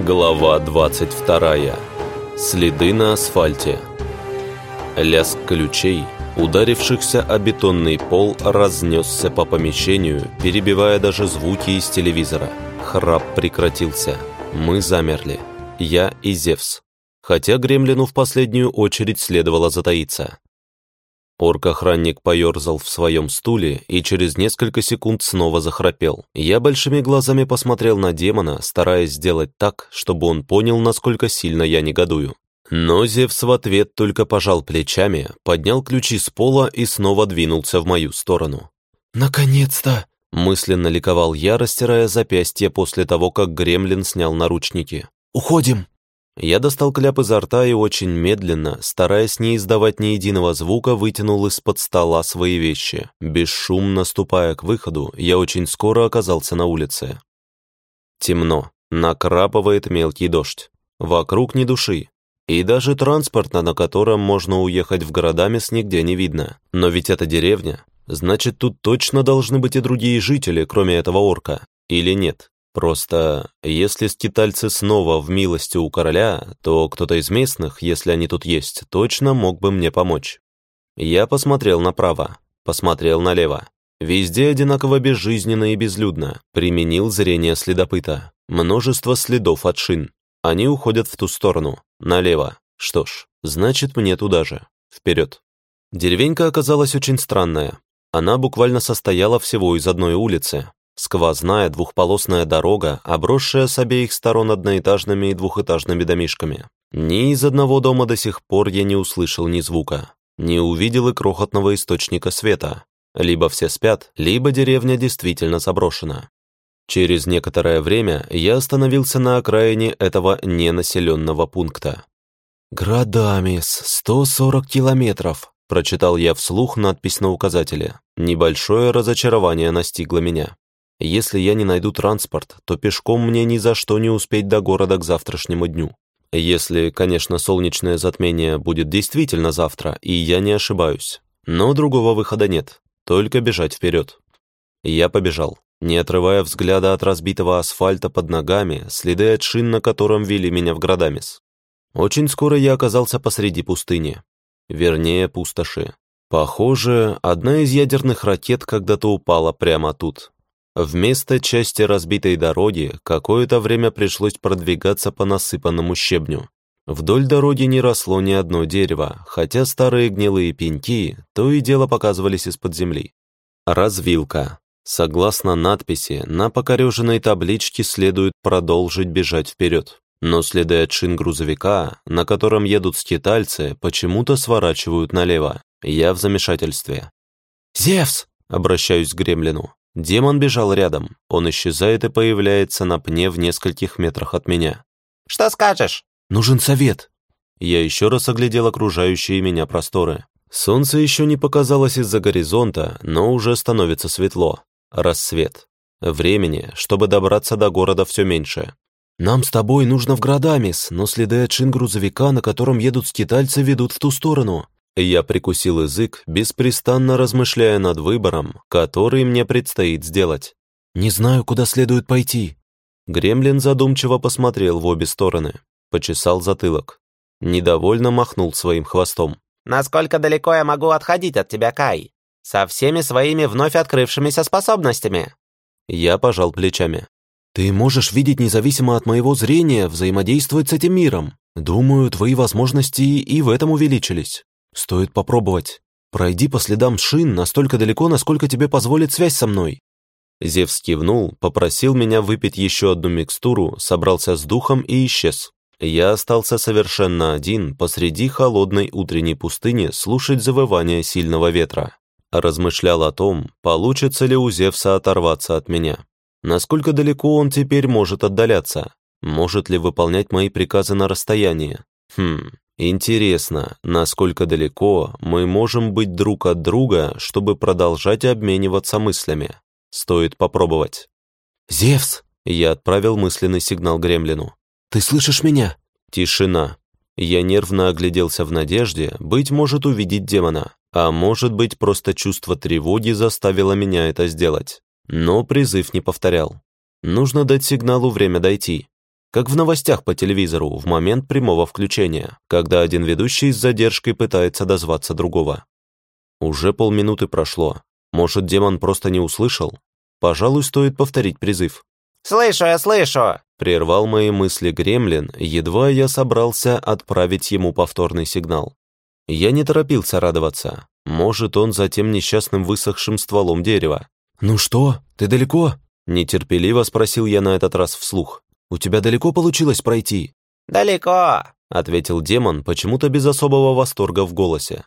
Глава 22. Следы на асфальте. Лязг ключей, ударившихся о бетонный пол, разнесся по помещению, перебивая даже звуки из телевизора. Храп прекратился. Мы замерли. Я и Зевс. Хотя Гремлину в последнюю очередь следовало затаиться. Орк-охранник поерзал в своем стуле и через несколько секунд снова захрапел. Я большими глазами посмотрел на демона, стараясь сделать так, чтобы он понял, насколько сильно я негодую. Но Зевс в ответ только пожал плечами, поднял ключи с пола и снова двинулся в мою сторону. «Наконец-то!» – мысленно ликовал я, растирая запястье после того, как Гремлин снял наручники. «Уходим!» Я достал кляп изо рта и очень медленно, стараясь не издавать ни единого звука, вытянул из-под стола свои вещи. Бесшумно ступая к выходу, я очень скоро оказался на улице. Темно, накрапывает мелкий дождь. Вокруг ни души. И даже транспорта, на котором можно уехать в городами, с нигде не видно. Но ведь это деревня. Значит, тут точно должны быть и другие жители, кроме этого орка. Или нет? Просто, если скитальцы снова в милости у короля, то кто-то из местных, если они тут есть, точно мог бы мне помочь. Я посмотрел направо, посмотрел налево. Везде одинаково безжизненно и безлюдно. Применил зрение следопыта. Множество следов от шин. Они уходят в ту сторону, налево. Что ж, значит мне туда же. Вперед. Деревенька оказалась очень странная. Она буквально состояла всего из одной улицы, Сквозная двухполосная дорога, обросшая с обеих сторон одноэтажными и двухэтажными домишками. Ни из одного дома до сих пор я не услышал ни звука, не увидел и крохотного источника света. Либо все спят, либо деревня действительно заброшена. Через некоторое время я остановился на окраине этого ненаселенного пункта. «Градамис, 140 километров», – прочитал я вслух надпись на указателе. Небольшое разочарование настигло меня. Если я не найду транспорт, то пешком мне ни за что не успеть до города к завтрашнему дню. Если, конечно, солнечное затмение будет действительно завтра, и я не ошибаюсь. Но другого выхода нет, только бежать вперед. Я побежал, не отрывая взгляда от разбитого асфальта под ногами, следы от шин, на котором вели меня в Градамис. Очень скоро я оказался посреди пустыни. Вернее, пустоши. Похоже, одна из ядерных ракет когда-то упала прямо тут, Вместо части разбитой дороги какое-то время пришлось продвигаться по насыпанному щебню. Вдоль дороги не росло ни одно дерево, хотя старые гнилые пеньки то и дело показывались из-под земли. Развилка. Согласно надписи, на покореженной табличке следует продолжить бежать вперед. Но следы от шин грузовика, на котором едут скитальцы, почему-то сворачивают налево. Я в замешательстве. «Зевс!» — обращаюсь к гремлину. Демон бежал рядом. Он исчезает и появляется на пне в нескольких метрах от меня. «Что скажешь?» «Нужен совет». Я еще раз оглядел окружающие меня просторы. Солнце еще не показалось из-за горизонта, но уже становится светло. Рассвет. Времени, чтобы добраться до города, все меньше. «Нам с тобой нужно в Градамис, но следы от шин грузовика, на котором едут скитальцы, ведут в ту сторону. Я прикусил язык, беспрестанно размышляя над выбором, который мне предстоит сделать. «Не знаю, куда следует пойти». Гремлин задумчиво посмотрел в обе стороны, почесал затылок. Недовольно махнул своим хвостом. «Насколько далеко я могу отходить от тебя, Кай? Со всеми своими вновь открывшимися способностями?» Я пожал плечами. «Ты можешь видеть независимо от моего зрения, взаимодействовать с этим миром. Думаю, твои возможности и в этом увеличились». Стоит попробовать. Пройди по следам шин настолько далеко, насколько тебе позволит связь со мной». Зевс кивнул, попросил меня выпить еще одну микстуру, собрался с духом и исчез. Я остался совершенно один посреди холодной утренней пустыни слушать завывание сильного ветра. Размышлял о том, получится ли у Зевса оторваться от меня. Насколько далеко он теперь может отдаляться? Может ли выполнять мои приказы на расстоянии? Хм, Интересно, насколько далеко мы можем быть друг от друга, чтобы продолжать обмениваться мыслями. Стоит попробовать. «Зевс!» Я отправил мысленный сигнал Гремлину. «Ты слышишь меня?» Тишина. Я нервно огляделся в надежде, быть может, увидеть демона, а может быть, просто чувство тревоги заставило меня это сделать. Но призыв не повторял. Нужно дать сигналу время дойти. Как в новостях по телевизору в момент прямого включения, когда один ведущий с задержкой пытается дозваться другого. Уже полминуты прошло. Может, демон просто не услышал? Пожалуй, стоит повторить призыв. «Слышу я, слышу!» Прервал мои мысли гремлин, едва я собрался отправить ему повторный сигнал. Я не торопился радоваться. Может, он за тем несчастным высохшим стволом дерева. «Ну что, ты далеко?» Нетерпеливо спросил я на этот раз вслух. «У тебя далеко получилось пройти?» «Далеко», — ответил демон, почему-то без особого восторга в голосе.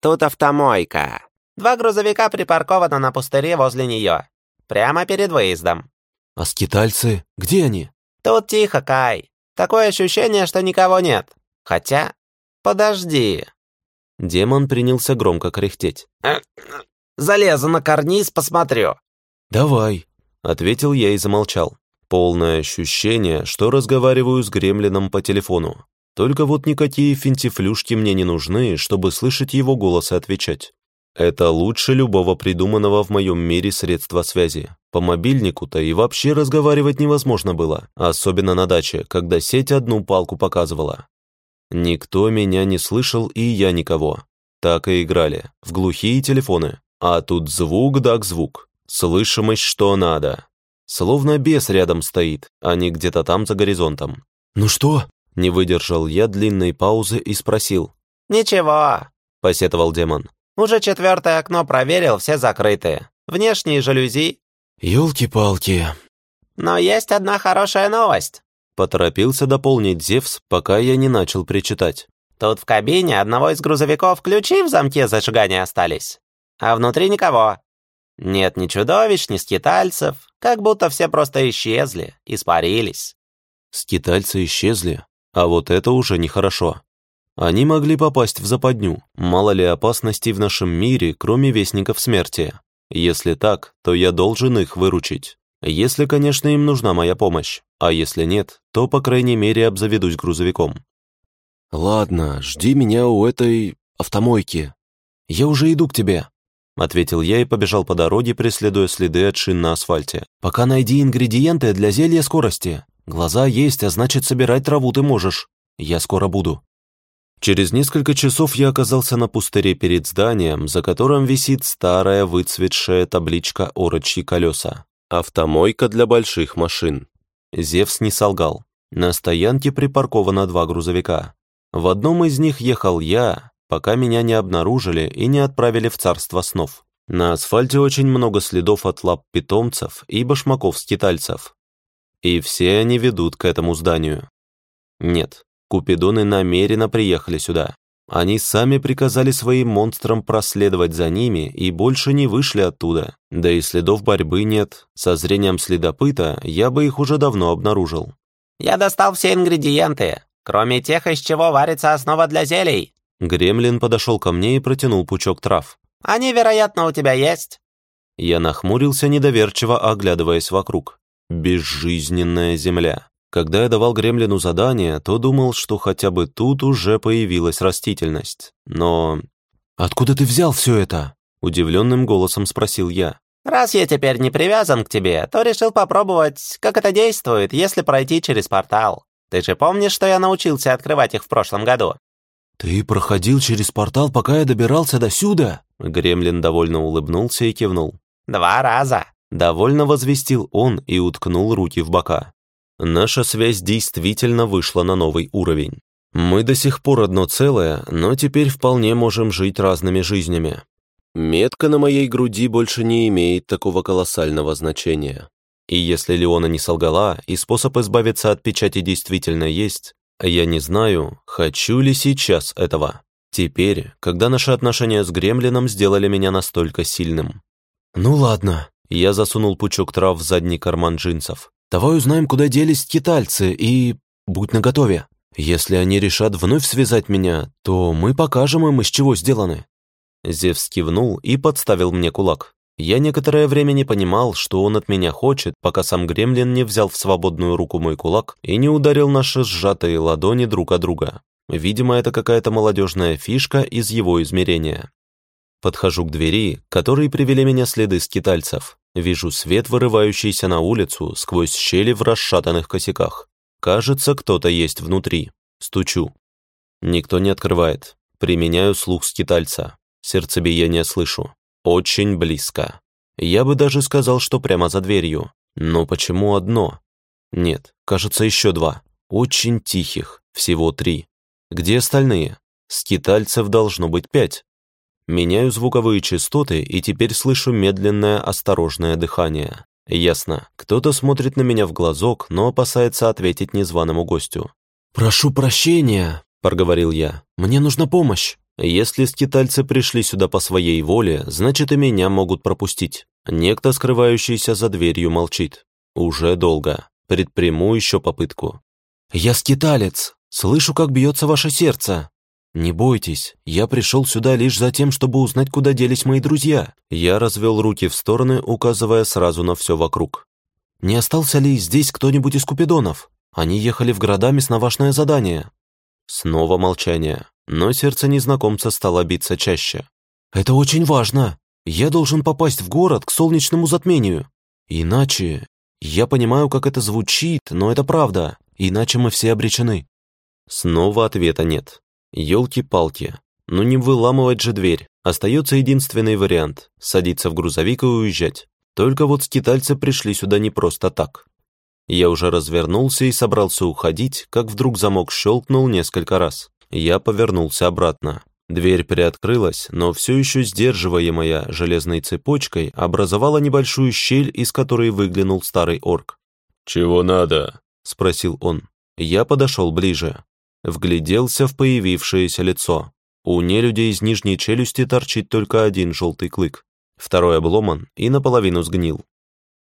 «Тут автомойка. Два грузовика припаркованы на пустыре возле нее. Прямо перед выездом». «А скитальцы? Где они?» «Тут тихо, Кай. Такое ощущение, что никого нет. Хотя... Подожди». Демон принялся громко кряхтеть. Э, «Залезу на карниз, посмотрю». «Давай», — ответил я и замолчал. Полное ощущение, что разговариваю с гремлином по телефону. Только вот никакие финтифлюшки мне не нужны, чтобы слышать его голос и отвечать. Это лучше любого придуманного в моем мире средства связи. По мобильнику-то и вообще разговаривать невозможно было, особенно на даче, когда сеть одну палку показывала. Никто меня не слышал, и я никого. Так и играли, в глухие телефоны. А тут звук да звук. Слышимость что надо. Словно бес рядом стоит, а не где-то там за горизонтом. «Ну что?» Не выдержал я длинной паузы и спросил. «Ничего», — посетовал демон. Уже четвертое окно проверил, все закрыты. Внешние жалюзи. Ёлки-палки. Но есть одна хорошая новость. Поторопился дополнить Зевс, пока я не начал причитать. Тут в кабине одного из грузовиков ключи в замке зажигания остались. А внутри никого. Нет ни чудовищ, ни скитальцев. Как будто все просто исчезли, испарились. Скитальцы исчезли? А вот это уже нехорошо. Они могли попасть в западню. Мало ли опасностей в нашем мире, кроме вестников смерти. Если так, то я должен их выручить. Если, конечно, им нужна моя помощь. А если нет, то, по крайней мере, обзаведусь грузовиком. «Ладно, жди меня у этой автомойки. Я уже иду к тебе», — ответил я и побежал по дороге, преследуя следы от шин на асфальте. «Пока найди ингредиенты для зелья скорости. Глаза есть, а значит, собирать траву ты можешь. Я скоро буду». Через несколько часов я оказался на пустыре перед зданием, за которым висит старая выцветшая табличка «Орочьи колеса». Автомойка для больших машин. Зевс не солгал. На стоянке припарковано два грузовика. В одном из них ехал я, пока меня не обнаружили и не отправили в царство снов. На асфальте очень много следов от лап питомцев и башмаков-скитальцев. И все они ведут к этому зданию. Нет, Купидоны намеренно приехали сюда. Они сами приказали своим монстрам проследовать за ними и больше не вышли оттуда. Да и следов борьбы нет. Со зрением следопыта я бы их уже давно обнаружил. «Я достал все ингредиенты, кроме тех, из чего варится основа для зелий». Гремлин подошел ко мне и протянул пучок трав. «Они, вероятно, у тебя есть». Я нахмурился, недоверчиво оглядываясь вокруг. Безжизненная земля. Когда я давал гремлину задание, то думал, что хотя бы тут уже появилась растительность. Но... «Откуда ты взял все это?» Удивленным голосом спросил я. «Раз я теперь не привязан к тебе, то решил попробовать, как это действует, если пройти через портал. Ты же помнишь, что я научился открывать их в прошлом году?» «Ты проходил через портал, пока я добирался до сюда?» Гремлин довольно улыбнулся и кивнул. «Два раза!» Довольно возвестил он и уткнул руки в бока. Наша связь действительно вышла на новый уровень. Мы до сих пор одно целое, но теперь вполне можем жить разными жизнями. Метка на моей груди больше не имеет такого колоссального значения. И если Леона не солгала, и способ избавиться от печати действительно есть, я не знаю, хочу ли сейчас этого. Теперь, когда наши отношения с Гремлином сделали меня настолько сильным. «Ну ладно», — я засунул пучок трав в задний карман джинсов. Давай узнаем, куда делись китальцы, и будь наготове. Если они решат вновь связать меня, то мы покажем им, из чего сделаны». Зевс кивнул и подставил мне кулак. Я некоторое время не понимал, что он от меня хочет, пока сам Гремлин не взял в свободную руку мой кулак и не ударил наши сжатые ладони друг от друга. Видимо, это какая-то молодежная фишка из его измерения. Подхожу к двери, которые привели меня следы скитальцев. Вижу свет, вырывающийся на улицу сквозь щели в расшатанных косяках. Кажется, кто-то есть внутри. Стучу. Никто не открывает. Применяю слух скитальца. Сердцебиение слышу. Очень близко. Я бы даже сказал, что прямо за дверью. Но почему одно? Нет, кажется, еще два. Очень тихих. Всего три. Где остальные? Скитальцев должно быть пять. Меняю звуковые частоты и теперь слышу медленное, осторожное дыхание. Ясно, кто-то смотрит на меня в глазок, но опасается ответить незваному гостю. «Прошу прощения», — проговорил я. «Мне нужна помощь». Если скитальцы пришли сюда по своей воле, значит и меня могут пропустить. Некто, скрывающийся за дверью, молчит. Уже долго. Предприму еще попытку. «Я скиталец. Слышу, как бьется ваше сердце. Не бойтесь, я пришел сюда лишь за тем, чтобы узнать, куда делись мои друзья». Я развел руки в стороны, указывая сразу на все вокруг. «Не остался ли здесь кто-нибудь из купидонов? Они ехали в города на важное задание». Снова молчание, но сердце незнакомца стало биться чаще. «Это очень важно. Я должен попасть в город к солнечному затмению. Иначе... Я понимаю, как это звучит, но это правда. Иначе мы все обречены». Снова ответа нет. Ёлки-палки. Ну не выламывать же дверь. Остается единственный вариант – садиться в грузовик и уезжать. Только вот скитальцы пришли сюда не просто так. Я уже развернулся и собрался уходить, как вдруг замок щелкнул несколько раз. Я повернулся обратно. Дверь приоткрылась, но все еще сдерживаемая железной цепочкой образовала небольшую щель, из которой выглянул старый орк. «Чего надо?» – спросил он. Я подошел ближе. Вгляделся в появившееся лицо. У нелюдей из нижней челюсти торчит только один желтый клык. Второй обломан и наполовину сгнил.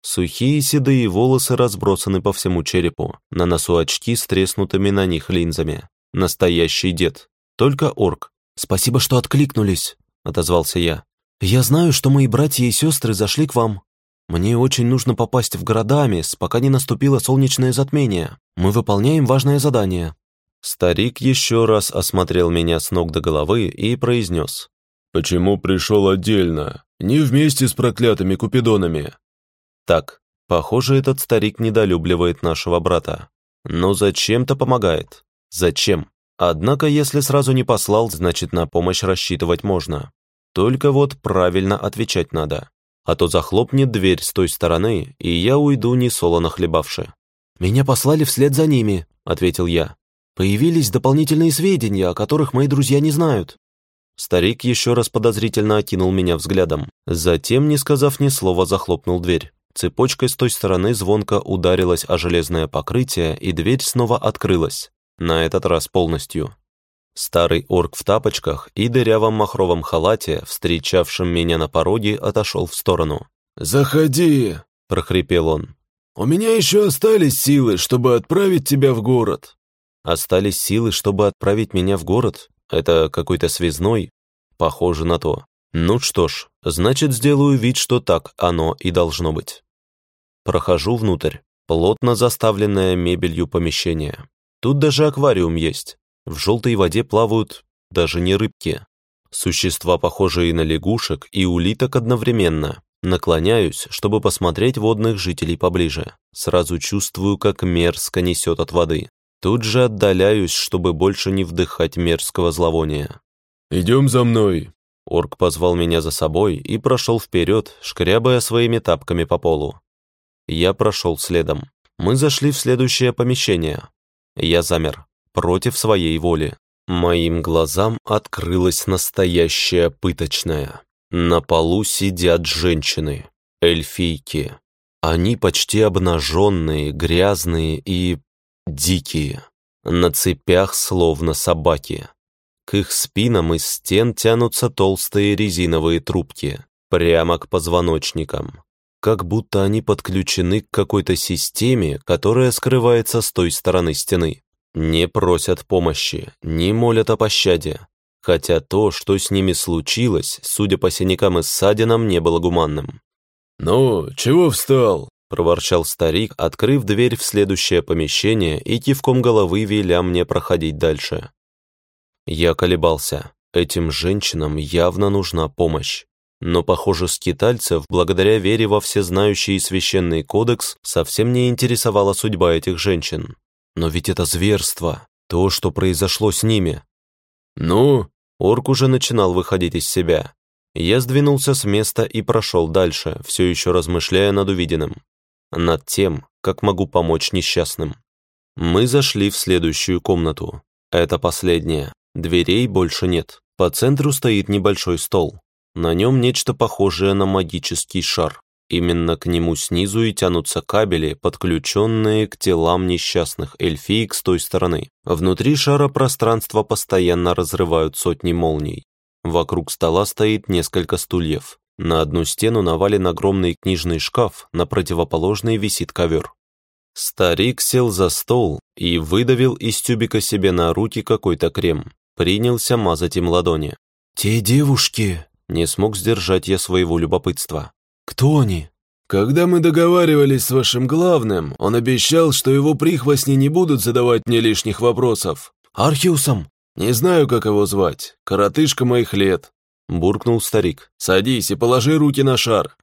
Сухие седые волосы разбросаны по всему черепу, на носу очки с треснутыми на них линзами. Настоящий дед. Только орк. «Спасибо, что откликнулись», — отозвался я. «Я знаю, что мои братья и сестры зашли к вам. Мне очень нужно попасть в Градамис, пока не наступило солнечное затмение. Мы выполняем важное задание». Старик еще раз осмотрел меня с ног до головы и произнес. «Почему пришел отдельно? Не вместе с проклятыми купидонами?» Так, похоже, этот старик недолюбливает нашего брата. Но зачем-то помогает. Зачем? Однако, если сразу не послал, значит, на помощь рассчитывать можно. Только вот правильно отвечать надо. А то захлопнет дверь с той стороны, и я уйду не солоно хлебавши. «Меня послали вслед за ними», — ответил я. «Появились дополнительные сведения, о которых мои друзья не знают». Старик еще раз подозрительно окинул меня взглядом. Затем, не сказав ни слова, захлопнул дверь. Цепочкой с той стороны звонко ударилась о железное покрытие, и дверь снова открылась, на этот раз полностью. Старый орк в тапочках и дырявом махровом халате, встречавшим меня на пороге, отошел в сторону. «Заходи!» – прохрипел он. «У меня еще остались силы, чтобы отправить тебя в город». «Остались силы, чтобы отправить меня в город? Это какой-то связной? Похоже на то. Ну что ж, значит, сделаю вид, что так оно и должно быть». Прохожу внутрь. Плотно заставленное мебелью помещение. Тут даже аквариум есть. В желтой воде плавают даже не рыбки. Существа, похожие на лягушек и улиток одновременно. Наклоняюсь, чтобы посмотреть водных жителей поближе. Сразу чувствую, как мерзко несет от воды. Тут же отдаляюсь, чтобы больше не вдыхать мерзкого зловония. «Идем за мной!» Орк позвал меня за собой и прошел вперед, шкрябая своими тапками по полу. Я прошел следом. Мы зашли в следующее помещение. Я замер, против своей воли. Моим глазам открылась настоящая пыточная. На полу сидят женщины, эльфийки. Они почти обнаженные, грязные и... дикие. На цепях словно собаки. К их спинам из стен тянутся толстые резиновые трубки, прямо к позвоночникам как будто они подключены к какой-то системе, которая скрывается с той стороны стены. Не просят помощи, не молят о пощаде. Хотя то, что с ними случилось, судя по синякам и ссадинам, не было гуманным. «Ну, чего встал?» – проворчал старик, открыв дверь в следующее помещение и кивком головы веля мне проходить дальше. Я колебался. Этим женщинам явно нужна помощь. Но, похоже, скитальцев, благодаря вере во всезнающий священный кодекс, совсем не интересовала судьба этих женщин. Но ведь это зверство, то, что произошло с ними. «Ну?» Орк уже начинал выходить из себя. Я сдвинулся с места и прошел дальше, все еще размышляя над увиденным. Над тем, как могу помочь несчастным. Мы зашли в следующую комнату. Это последняя. Дверей больше нет. По центру стоит небольшой стол. На нем нечто похожее на магический шар. Именно к нему снизу и тянутся кабели, подключенные к телам несчастных эльфиек с той стороны. Внутри шара пространство постоянно разрывают сотни молний. Вокруг стола стоит несколько стульев. На одну стену навален огромный книжный шкаф, на противоположный висит ковер. Старик сел за стол и выдавил из тюбика себе на руки какой-то крем. Принялся мазать им ладони. «Те девушки!» Не смог сдержать я своего любопытства. «Кто они?» «Когда мы договаривались с вашим главным, он обещал, что его прихвостни не будут задавать мне лишних вопросов». «Архиусом?» «Не знаю, как его звать. Коротышка моих лет», — буркнул старик. «Садись и положи руки на шар».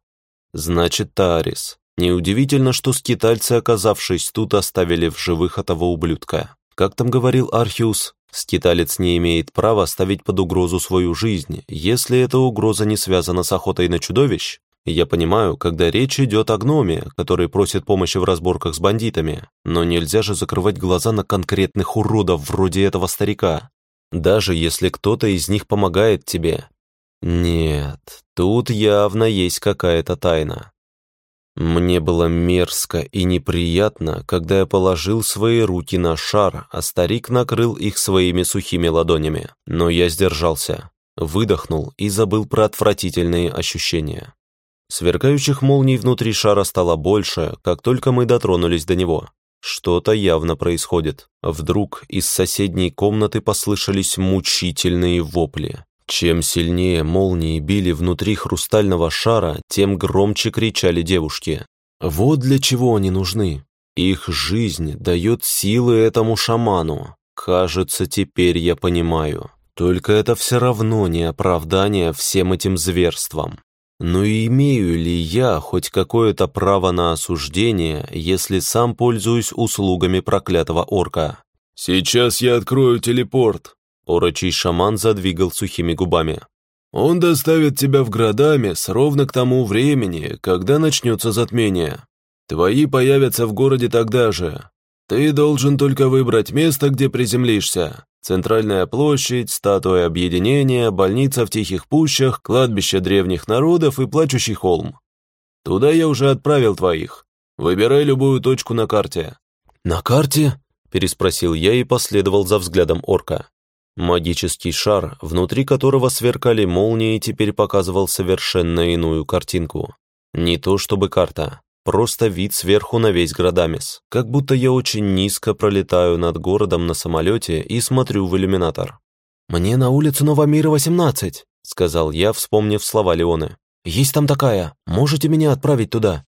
«Значит, Таарис. Неудивительно, что скитальцы, оказавшись тут, оставили в живых этого ублюдка. Как там говорил Архиус, скиталец не имеет права ставить под угрозу свою жизнь, если эта угроза не связана с охотой на чудовищ, я понимаю, когда речь идет о гноме, который просит помощи в разборках с бандитами, но нельзя же закрывать глаза на конкретных уродов вроде этого старика, даже если кто-то из них помогает тебе. Нет, тут явно есть какая-то тайна. Мне было мерзко и неприятно, когда я положил свои руки на шар, а старик накрыл их своими сухими ладонями. Но я сдержался, выдохнул и забыл про отвратительные ощущения. Сверкающих молний внутри шара стало больше, как только мы дотронулись до него. Что-то явно происходит. Вдруг из соседней комнаты послышались мучительные вопли. Чем сильнее молнии били внутри хрустального шара, тем громче кричали девушки. Вот для чего они нужны. Их жизнь дает силы этому шаману. Кажется, теперь я понимаю. Только это все равно не оправдание всем этим зверствам. Но имею ли я хоть какое-то право на осуждение, если сам пользуюсь услугами проклятого орка? «Сейчас я открою телепорт», — орочий шаман задвигал сухими губами. «Он доставит тебя в Градамис ровно к тому времени, когда начнется затмение. Твои появятся в городе тогда же. Ты должен только выбрать место, где приземлишься. Центральная площадь, статуя объединения, больница в Тихих Пущах, кладбище древних народов и плачущий холм. Туда я уже отправил твоих. Выбирай любую точку на карте». «На карте?» – переспросил я и последовал за взглядом орка. Магический шар, внутри которого сверкали молнии, теперь показывал совершенно иную картинку. Не то чтобы карта, Просто вид сверху на весь Градамис. Как будто я очень низко пролетаю над городом на самолете и смотрю в иллюминатор. «Мне на улицу Новомира 18», — сказал я, вспомнив слова Леоны. «Есть там такая. Можете меня отправить туда?»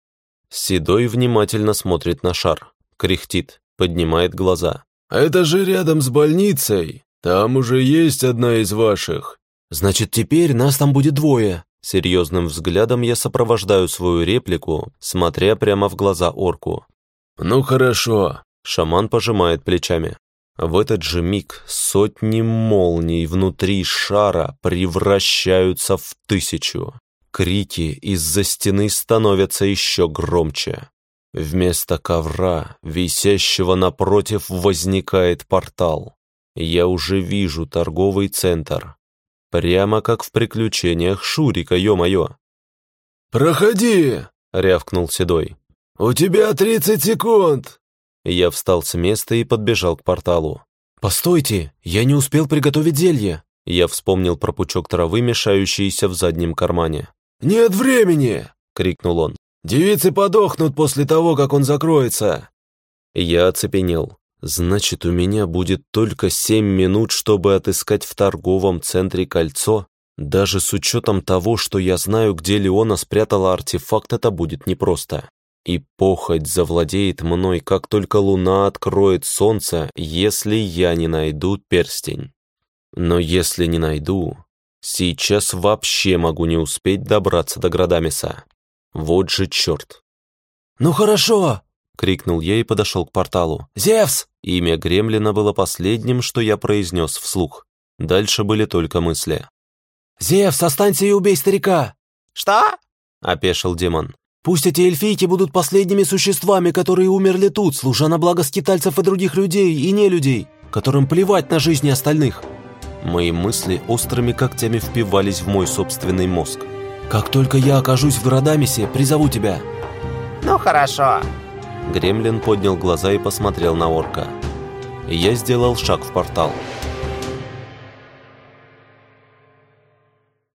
Седой внимательно смотрит на шар. Кряхтит, поднимает глаза. «Это же рядом с больницей. Там уже есть одна из ваших». «Значит, теперь нас там будет двое», Серьезным взглядом я сопровождаю свою реплику, смотря прямо в глаза орку. «Ну хорошо», — шаман пожимает плечами. В этот же миг сотни молний внутри шара превращаются в тысячу. Крики из-за стены становятся еще громче. Вместо ковра, висящего напротив, возникает портал. Я уже вижу торговый центр, Прямо как в приключениях Шурика, ё-моё. «Проходи!» — рявкнул Седой. «У тебя тридцать секунд!» Я встал с места и подбежал к порталу. «Постойте, я не успел приготовить зелье!» Я вспомнил про пучок травы, мешающийся в заднем кармане. «Нет времени!» — крикнул он. «Девицы подохнут после того, как он закроется!» Я оцепенел. Значит, у меня будет только семь минут, чтобы отыскать в торговом центре кольцо? Даже с учетом того, что я знаю, где Леона спрятала артефакт, это будет непросто. И похоть завладеет мной, как только луна откроет солнце, если я не найду перстень. Но если не найду, сейчас вообще могу не успеть добраться до Градамиса. Вот же черт. «Ну хорошо!» — крикнул я и подошел к порталу. «Зевс!» Имя Гремлина было последним, что я произнес вслух. Дальше были только мысли. «Зевс, останься и убей старика!» «Что?» — опешил демон. «Пусть эти эльфийки будут последними существами, которые умерли тут, служа на благо скитальцев и других людей, и не людей, которым плевать на жизни остальных». Мои мысли острыми когтями впивались в мой собственный мозг. «Как только я окажусь в Градамисе, призову тебя». «Ну хорошо». Гремлин поднял глаза и посмотрел на орка. Я сделал шаг в портал.